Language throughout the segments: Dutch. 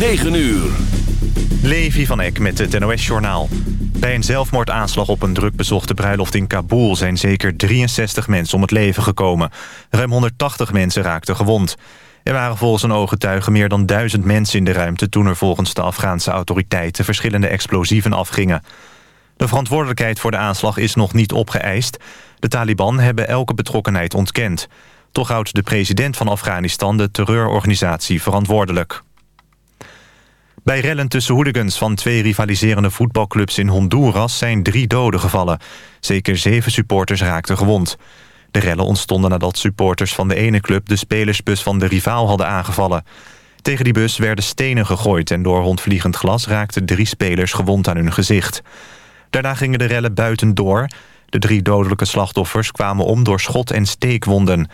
9 uur. Levi van Eck met het NOS-journaal. Bij een zelfmoordaanslag op een drukbezochte bruiloft in Kabul... zijn zeker 63 mensen om het leven gekomen. Ruim 180 mensen raakten gewond. Er waren volgens een ooggetuige meer dan duizend mensen in de ruimte... toen er volgens de Afghaanse autoriteiten verschillende explosieven afgingen. De verantwoordelijkheid voor de aanslag is nog niet opgeëist. De Taliban hebben elke betrokkenheid ontkend. Toch houdt de president van Afghanistan de terreurorganisatie verantwoordelijk. Bij rellen tussen hooligans van twee rivaliserende voetbalclubs in Honduras zijn drie doden gevallen. Zeker zeven supporters raakten gewond. De rellen ontstonden nadat supporters van de ene club de spelersbus van de rivaal hadden aangevallen. Tegen die bus werden stenen gegooid en door rondvliegend glas raakten drie spelers gewond aan hun gezicht. Daarna gingen de rellen buiten door. De drie dodelijke slachtoffers kwamen om door schot- en steekwonden.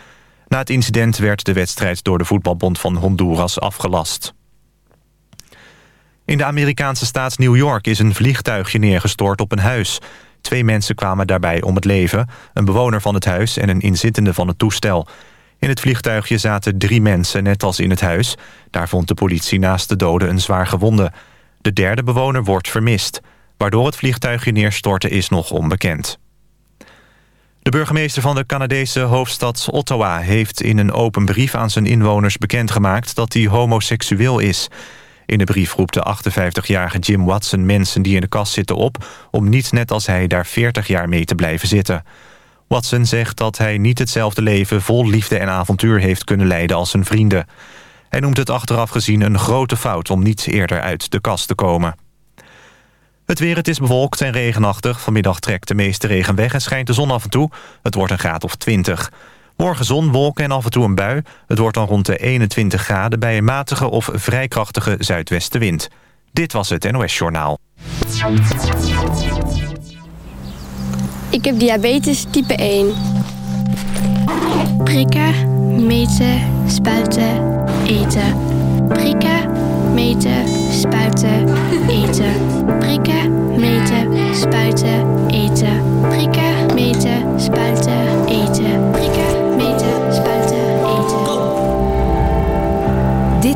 Na het incident werd de wedstrijd door de voetbalbond van Honduras afgelast. In de Amerikaanse staat New York is een vliegtuigje neergestort op een huis. Twee mensen kwamen daarbij om het leven. Een bewoner van het huis en een inzittende van het toestel. In het vliegtuigje zaten drie mensen, net als in het huis. Daar vond de politie naast de doden een zwaar gewonde. De derde bewoner wordt vermist. Waardoor het vliegtuigje neerstortte is nog onbekend. De burgemeester van de Canadese hoofdstad Ottawa... heeft in een open brief aan zijn inwoners bekendgemaakt... dat hij homoseksueel is... In de brief roept de 58-jarige Jim Watson mensen die in de kast zitten op... om niet net als hij daar 40 jaar mee te blijven zitten. Watson zegt dat hij niet hetzelfde leven vol liefde en avontuur heeft kunnen leiden als zijn vrienden. Hij noemt het achteraf gezien een grote fout om niet eerder uit de kast te komen. Het weer, het is bewolkt en regenachtig. Vanmiddag trekt de meeste regen weg en schijnt de zon af en toe. Het wordt een graad of 20. Morgen zon, wolken en af en toe een bui. Het wordt dan rond de 21 graden bij een matige of vrij krachtige zuidwestenwind. Dit was het NOS Journaal. Ik heb diabetes type 1. Prikken, meten, spuiten, eten. Prikken, meten, spuiten, eten. Prikken, meten, spuiten, eten. Prikken, meten, spuiten,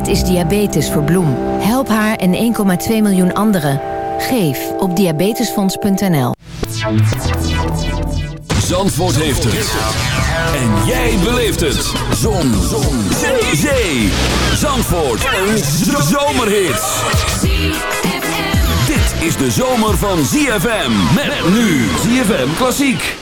Dit is Diabetes voor Bloem. Help haar en 1,2 miljoen anderen. Geef op diabetesfonds.nl. Zandvoort heeft het. En jij beleeft het. Zon. Zon. Zee. Zee. Zandvoort. Een zomerhit. Dit is de zomer van ZFM. Met nu ZFM Klassiek.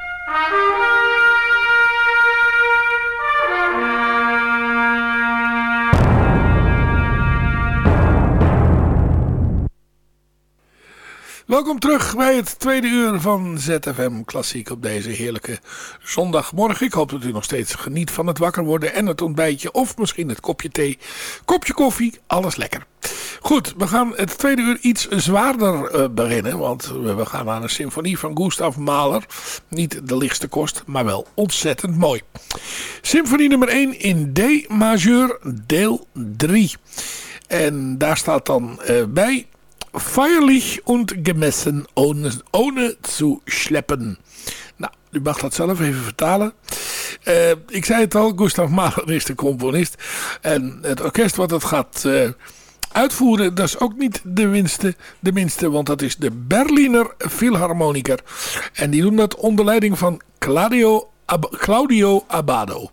Welkom terug bij het tweede uur van ZFM Klassiek op deze heerlijke zondagmorgen. Ik hoop dat u nog steeds geniet van het wakker worden en het ontbijtje of misschien het kopje thee, kopje koffie, alles lekker. Goed, we gaan het tweede uur iets zwaarder uh, beginnen, want we gaan aan een symfonie van Gustav Mahler. Niet de lichtste kost, maar wel ontzettend mooi. Symfonie nummer 1 in D majeur, deel 3. En daar staat dan uh, bij feierlich und gemessen ohne, ohne zu schleppen. Nou, u mag dat zelf even vertalen. Uh, ik zei het al, Gustav Mahler is de componist. En het orkest wat het gaat uh, uitvoeren, dat is ook niet de minste, de minste. Want dat is de Berliner Philharmoniker. En die doen dat onder leiding van Claudio, Claudio Abado.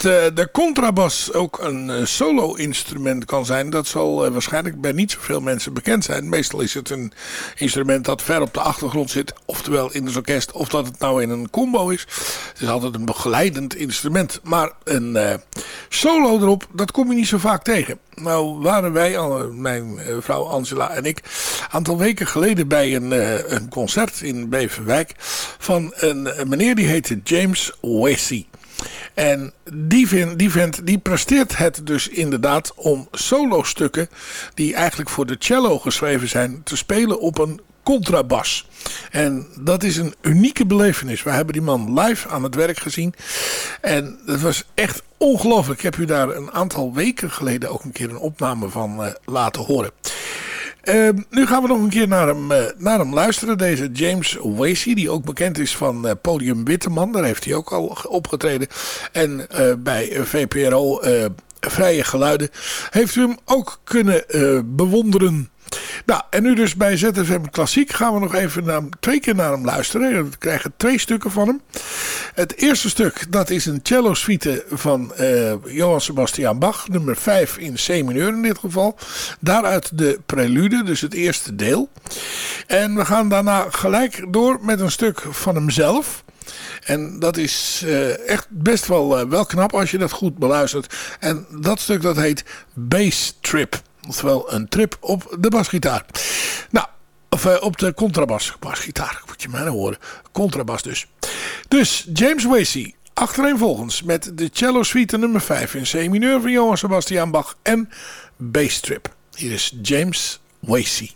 De contrabas ook een uh, solo-instrument kan zijn, dat zal uh, waarschijnlijk bij niet zoveel mensen bekend zijn. Meestal is het een instrument dat ver op de achtergrond zit, oftewel in het orkest, of dat het nou in een combo is. Het is altijd een begeleidend instrument, maar een solo erop, dat kom je niet zo vaak tegen. Nou waren wij, mijn vrouw Angela en ik, een aantal weken geleden bij een, een concert in Beverwijk van een, meneer die heette James Wessey. En die, vent, die die presteert het dus inderdaad om solo-stukken die eigenlijk voor de cello geschreven zijn te spelen op een contrabas. En dat is een unieke belevenis. We hebben die man live aan het werk gezien. En het was echt ongelooflijk. Ik heb u daar een aantal weken geleden ook een keer een opname van uh, laten horen. Uh, nu gaan we nog een keer naar hem, uh, naar hem luisteren. Deze James Wasey, die ook bekend is van uh, Podium Witteman. Daar heeft hij ook al opgetreden. En bij VPRO Vrije Geluiden heeft u hem ook kunnen bewonderen. Nou, en nu dus bij ZFM Klassiek gaan we nog even naar, twee keer naar hem luisteren. We krijgen twee stukken van hem. Het eerste stuk, dat is een cello suite van uh, Johann Sebastian Bach. Nummer 5 in C mineur in dit geval. Daaruit de prelude, dus het eerste deel. En we gaan daarna gelijk door met een stuk van hemzelf. En dat is uh, echt best wel, uh, wel knap als je dat goed beluistert. En dat stuk dat heet Bass Trip. Oftewel een trip op de basgitaar. Nou, of uh, op de contrabas. Basgitaar, moet je mij nou horen. Contrabas dus. Dus James Wasey. Achtereenvolgens met de cello suite nummer 5 in C mineur van Johann Sebastian Bach en Bass Trip. Hier is James Wasey.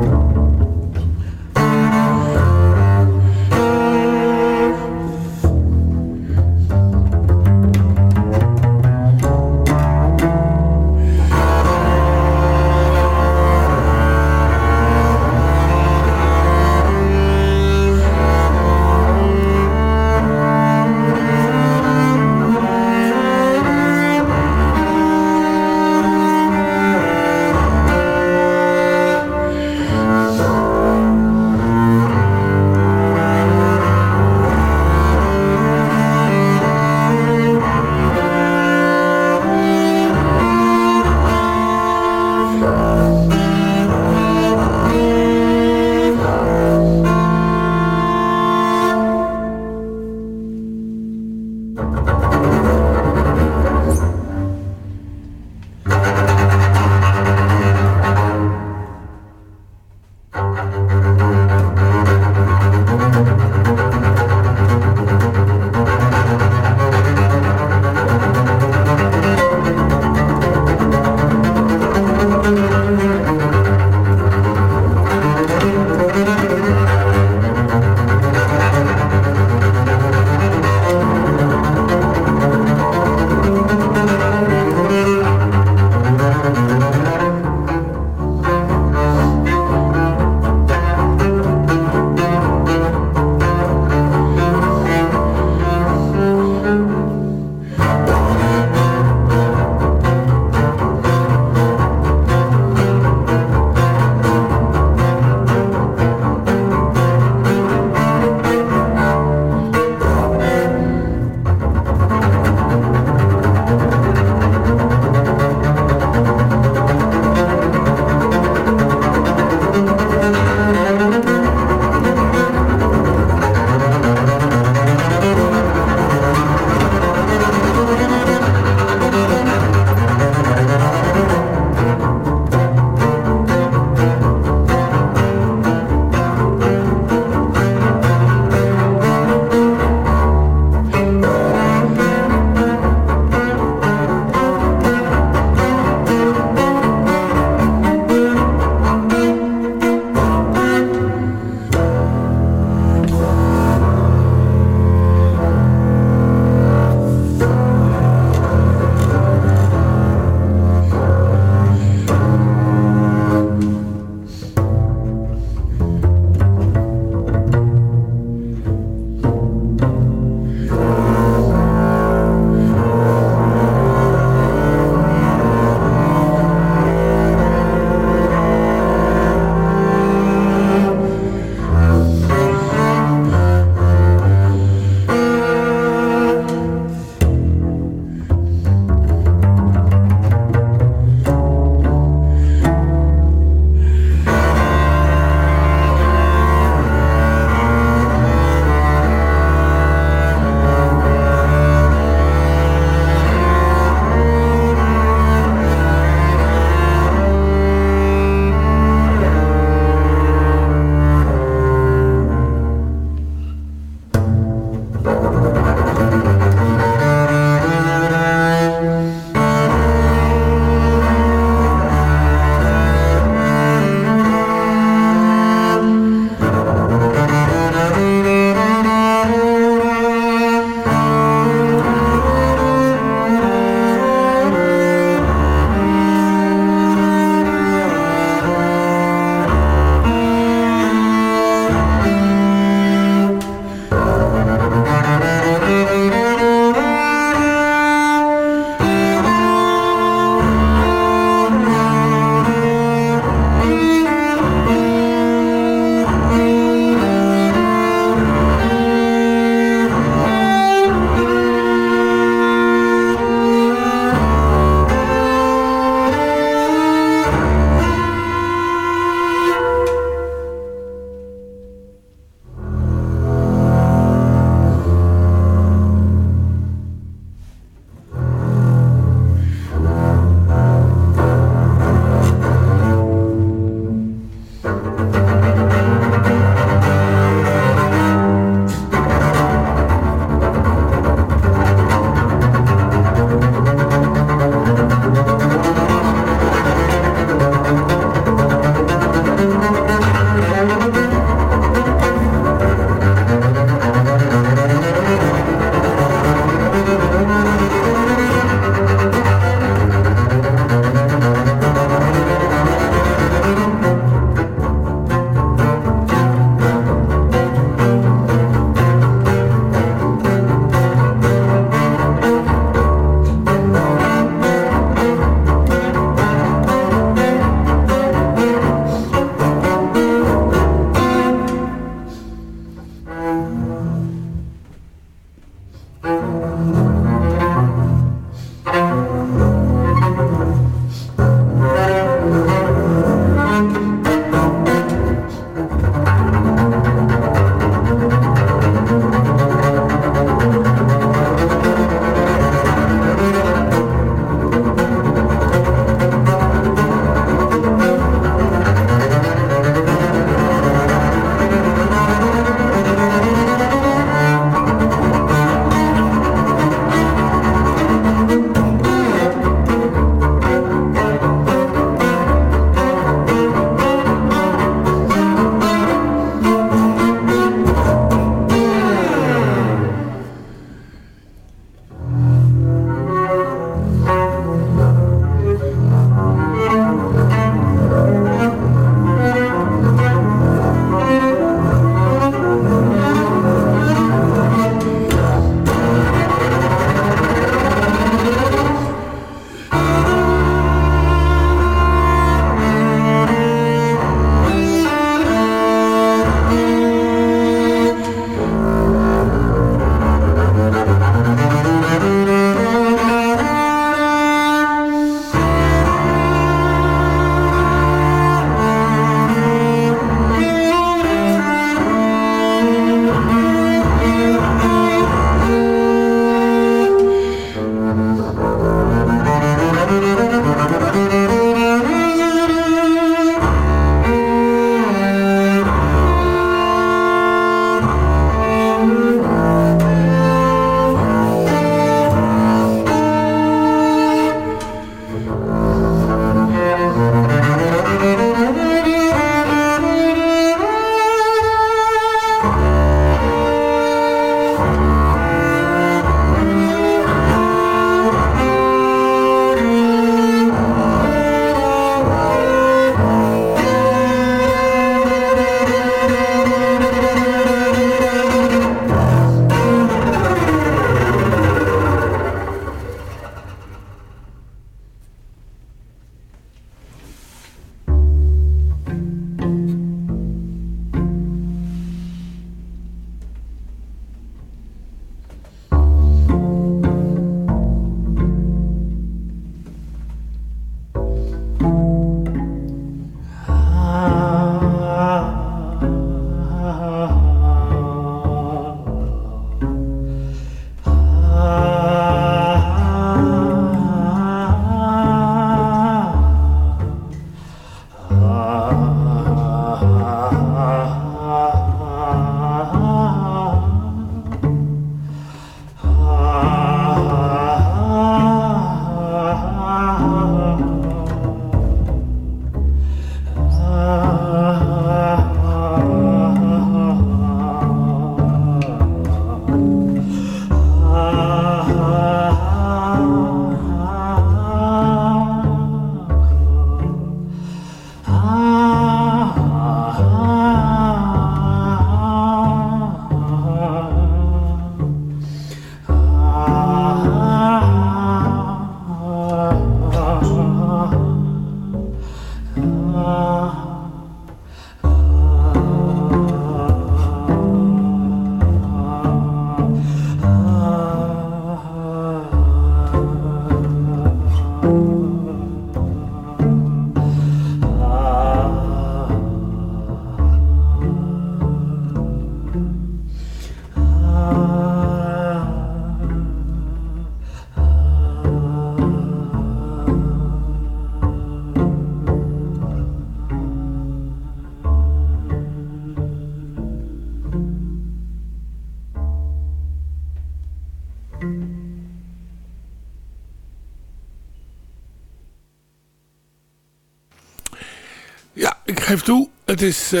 Geef toe, het is, uh,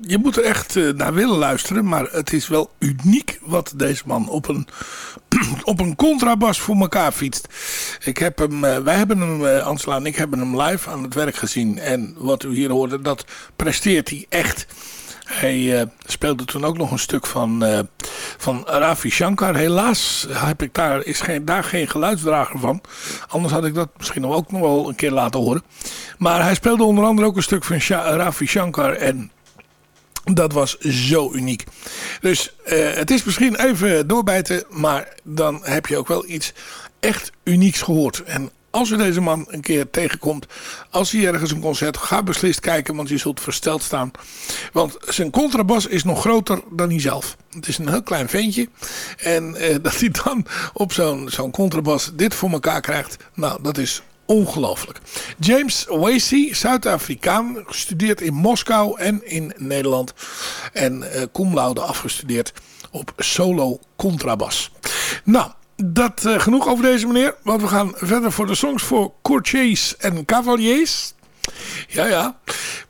je moet er echt uh, naar willen luisteren. Maar het is wel uniek wat deze man op een, op een contrabas voor elkaar fietst. Ik heb hem, uh, wij hebben hem, Ansela en ik hebben hem live aan het werk gezien. En wat u hier hoorde, dat presteert hij echt. Hij uh, speelde toen ook nog een stuk van, uh, van Ravi Shankar. Helaas heb ik daar, is geen, daar geen geluidsdrager van. Anders had ik dat misschien ook nog wel een keer laten horen. Maar hij speelde onder andere ook een stuk van Sha Ravi Shankar. En dat was zo uniek. Dus uh, het is misschien even doorbijten. Maar dan heb je ook wel iets echt unieks gehoord. En als u deze man een keer tegenkomt, als hij ergens een concert, ga beslist kijken, want je zult versteld staan. Want zijn contrabas is nog groter dan hij zelf. Het is een heel klein ventje. En eh, dat hij dan op zo'n zo'n contrabas dit voor elkaar krijgt, nou dat is ongelooflijk. James Wasey, Zuid-Afrikaan, gestudeerd in Moskou en in Nederland. En cum laude afgestudeerd op solo contrabas. Nou, dat uh, genoeg over deze meneer. Want we gaan verder voor de songs voor courtiers en cavaliers. Ja, ja.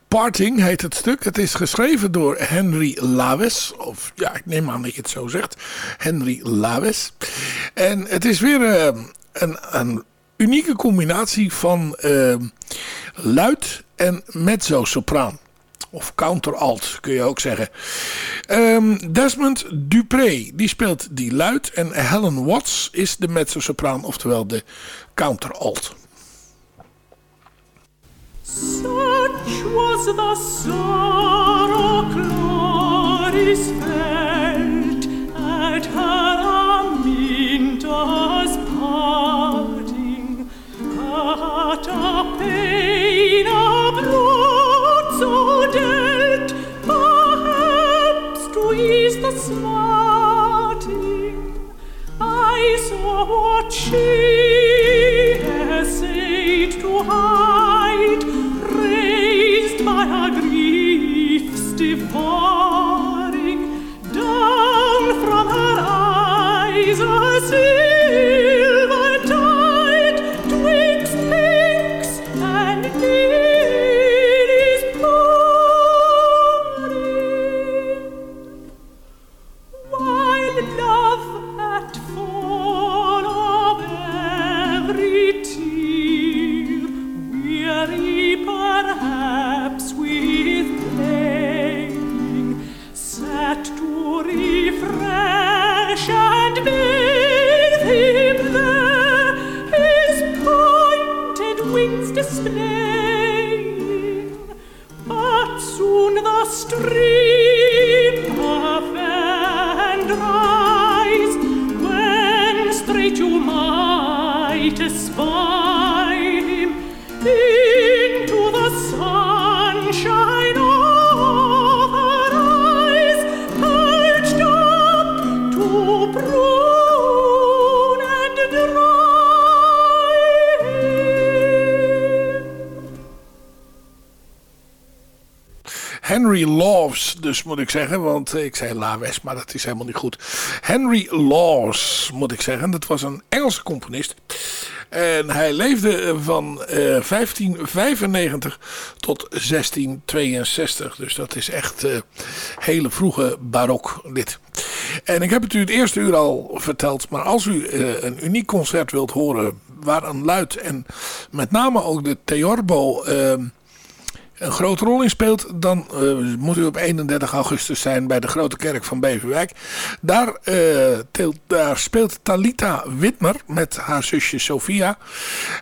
Parting heet het stuk. Het is geschreven door Henry Lawes. Of ja, ik neem aan dat je het zo zegt. Henry Lawes. En het is weer uh, een, een, unieke combinatie van uh, luid en mezzo-sopraan. Of counter-alt kun je ook zeggen. Um, Desmond Dupré, die speelt die luid. En Helen Watts is de mezzo-sopraan, oftewel de counter-alt. Such was the sorrow Clarice felt at her Aminta's parting, a pain ease the smarting. I saw what she essayed to hide, raised by her griefs devouring, dus moet ik zeggen. Want ik zei Lawes, maar dat is helemaal niet goed. Henry Laws, moet ik zeggen. Dat was een Engelse componist. En hij leefde van eh, 1595 tot 1662. Dus dat is echt eh, hele vroege barok dit. En ik heb het u het eerste uur al verteld. Maar als u eh, een uniek concert wilt horen waar een luid en met name ook de Theorbo... een grote rol in speelt, dan eh, moet u op 31 augustus zijn bij de Grote Kerk van Beverwijk. Daar, eh, daar speelt Talita Witmer met haar zusje Sophia.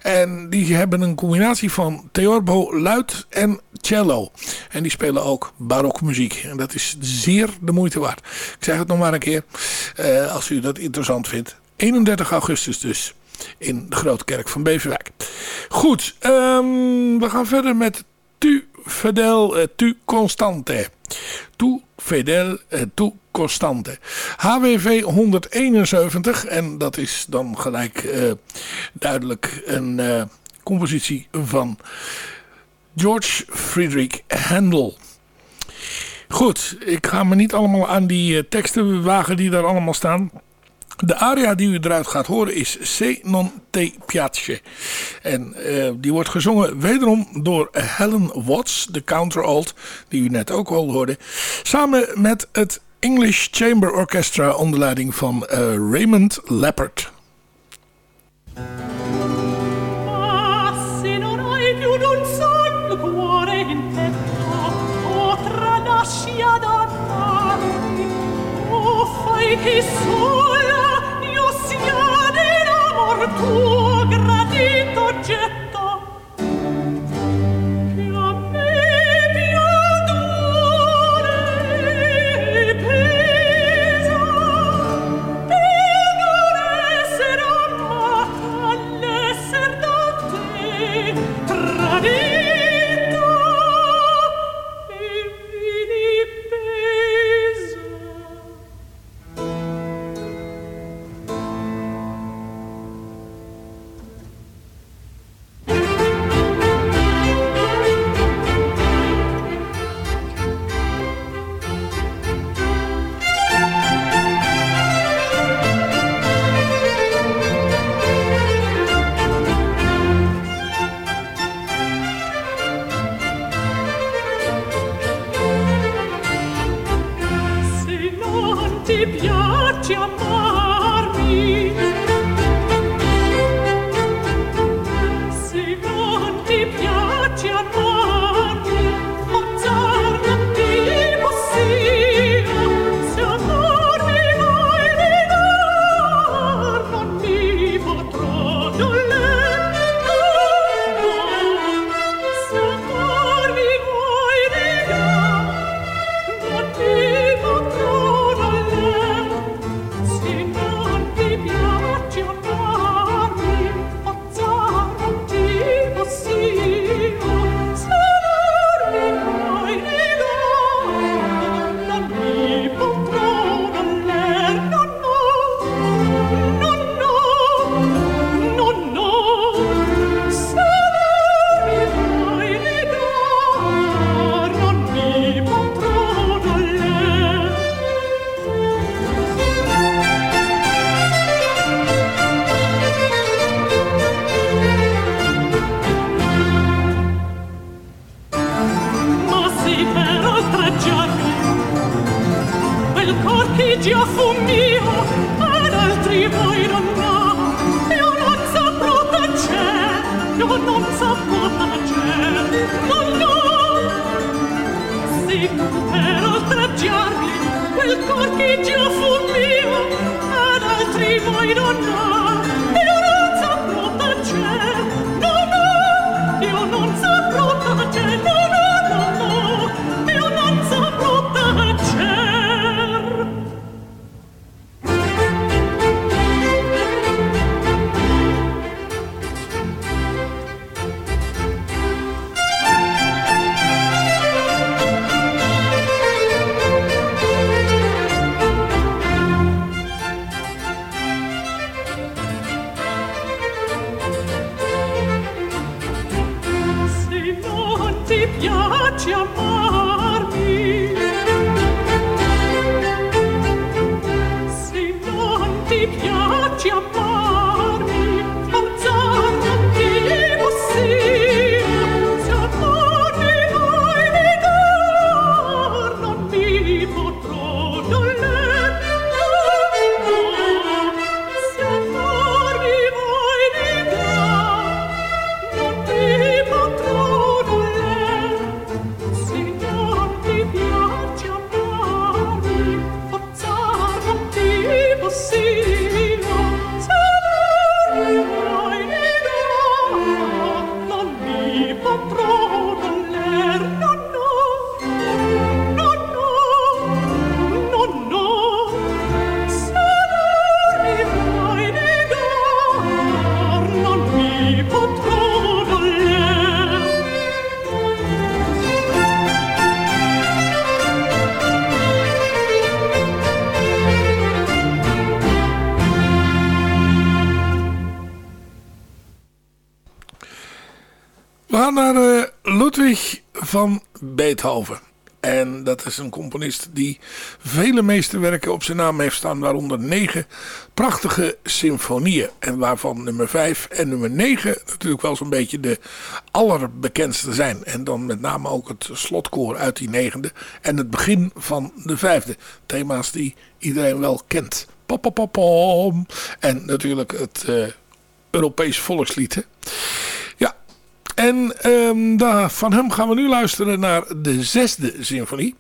En die hebben een combinatie van theorbo, luid en cello. En die spelen ook barokmuziek. En dat is zeer de moeite waard. Ik zeg het nog maar een keer, eh, als u dat interessant vindt. 31 augustus dus in de Grote Kerk van Beverwijk. Goed, ehm, we gaan verder met Fidel eh, Tu Constante. Tu Fidel eh, Tu Constante. HWV 171 en dat is dan gelijk eh, duidelijk een compositie van George Friedrich Handel. Goed, ik ga me niet allemaal aan die teksten wagen die daar allemaal staan. De aria die u eruit gaat horen is Se non te piace. En uh, die wordt gezongen wederom door Helen Watts, de counteralt, die u net ook al hoorde. Samen met het English Chamber Orchestra onder leiding van uh, Raymond Leppard. Ah, tuo gradito getto. ti piace amarmi. Van Beethoven. En dat is een componist die vele meesterwerken op zijn naam heeft staan. Waaronder negen prachtige symfonieën. En waarvan nummer vijf en nummer negen natuurlijk wel zo'n beetje de allerbekendste zijn. En dan met name ook het slotkoor uit die negende. En het begin van de vijfde. Thema's die iedereen wel kent. Pam, En natuurlijk het uh, Europees volkslied. En um, daar, van hem gaan we nu luisteren naar de zesde symfonie.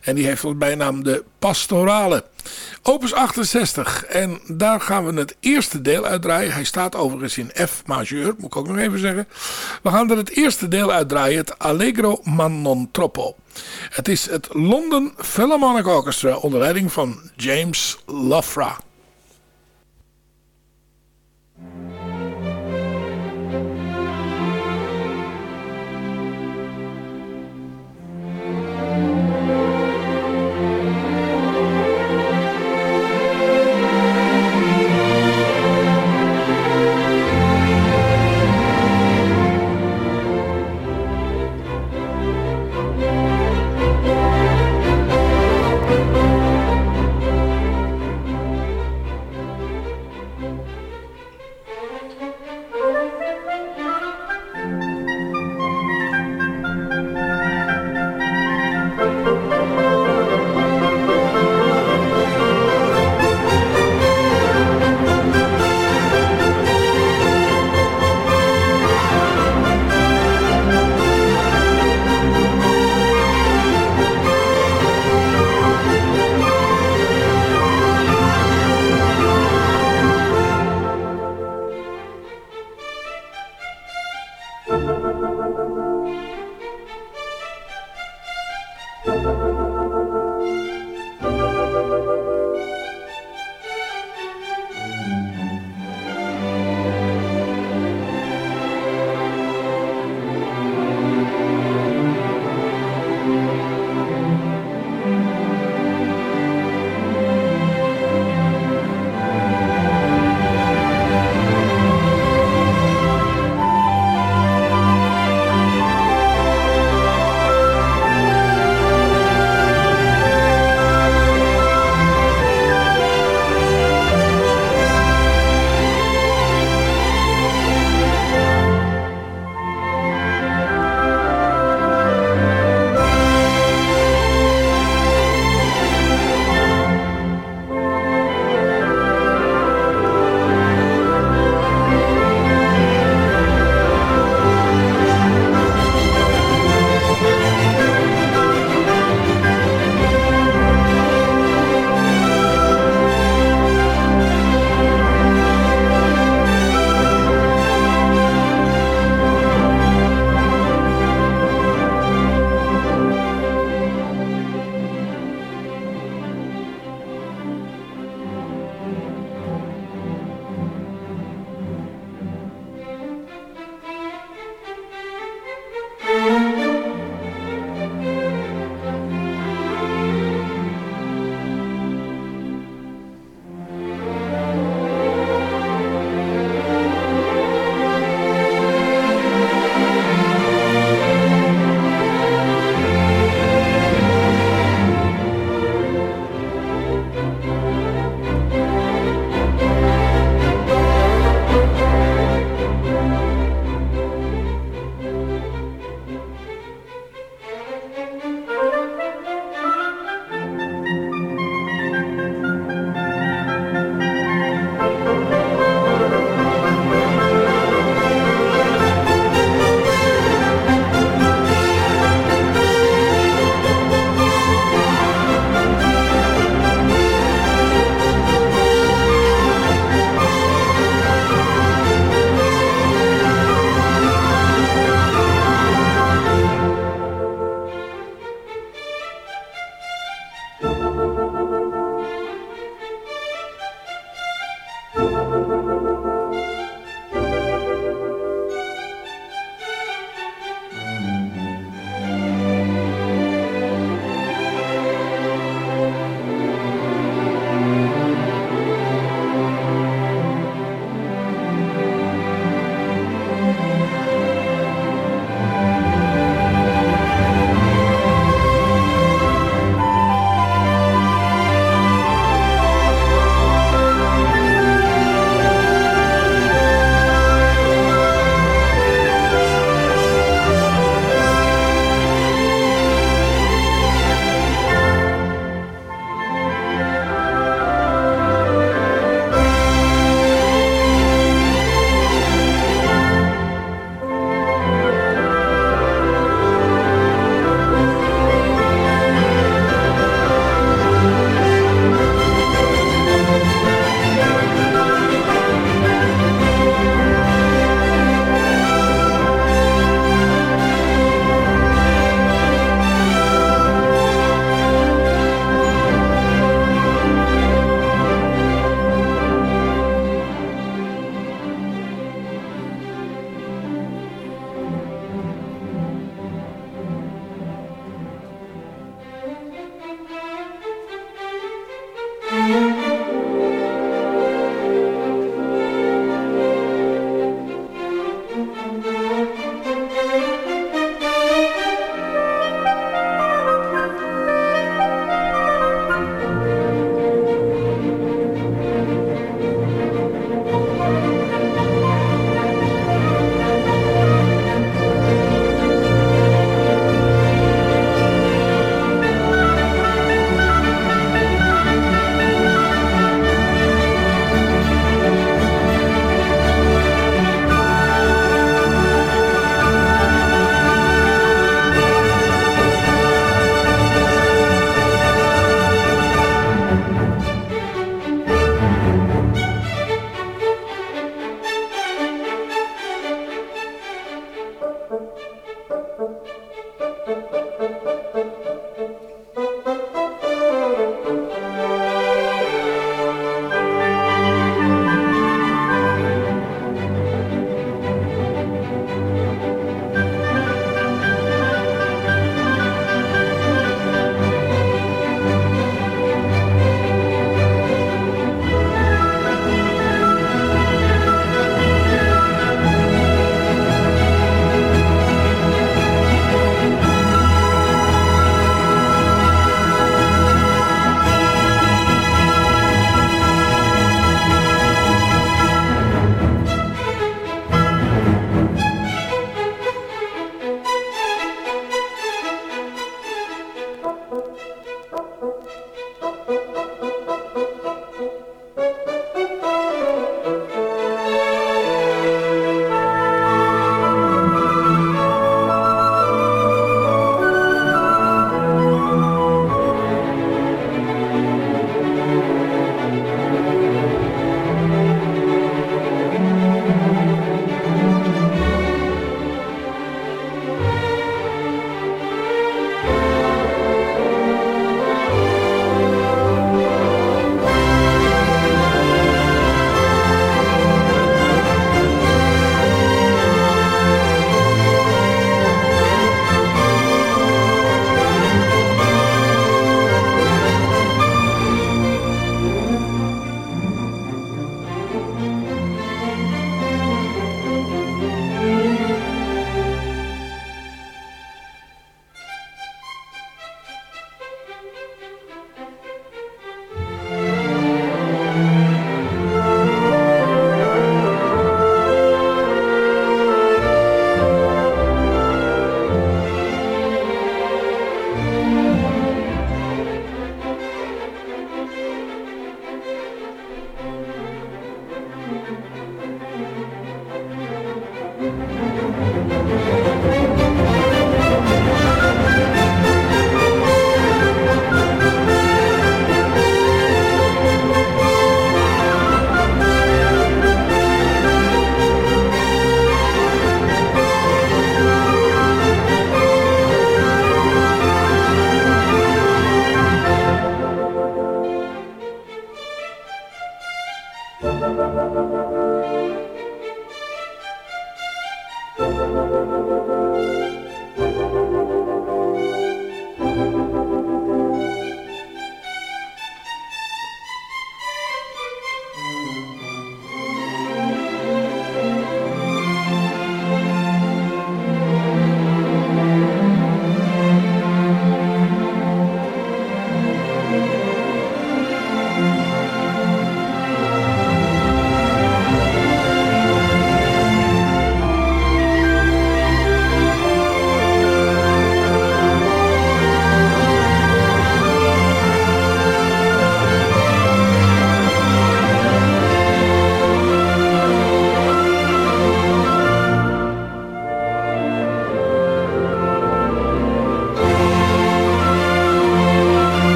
En die heeft als bijnaam de Pastorale. Opus 68. En daar gaan we het eerste deel uitdraaien. Hij staat overigens in F majeur, moet ik ook nog even zeggen. We gaan er het eerste deel uitdraaien, het Allegro ma non troppo. Het is het London Philharmonic Orchestra onder leiding van James Lofra.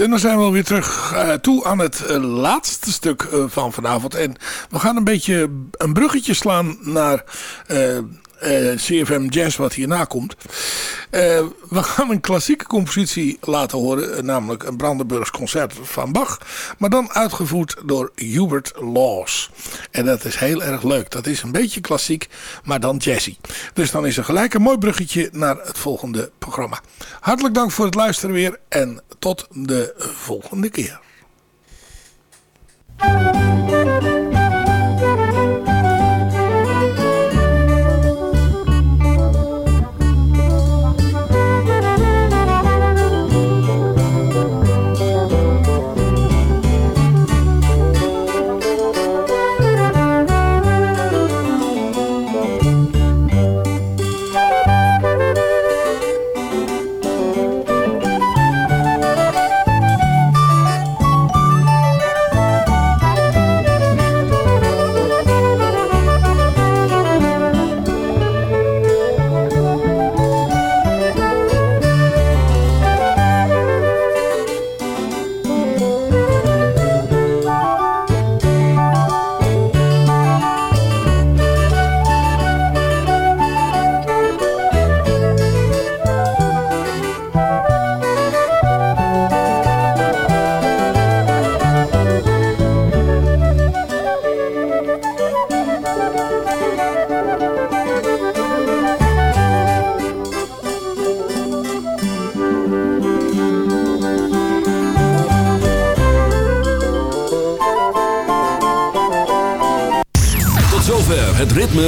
En dan zijn we alweer terug uh, toe aan het uh, laatste stuk uh, van vanavond. En we gaan een beetje een bruggetje slaan naar CFM Jazz wat hierna komt. Uh, we gaan een klassieke compositie laten horen. Uh, namelijk een Brandenburgs concert van Bach. Maar dan uitgevoerd door Hubert Laws. En dat is heel erg leuk. Dat is een beetje klassiek, maar dan jazzy. Dus dan is er gelijk een mooi bruggetje naar het volgende programma. Hartelijk dank voor het luisteren weer. En tot de volgende keer.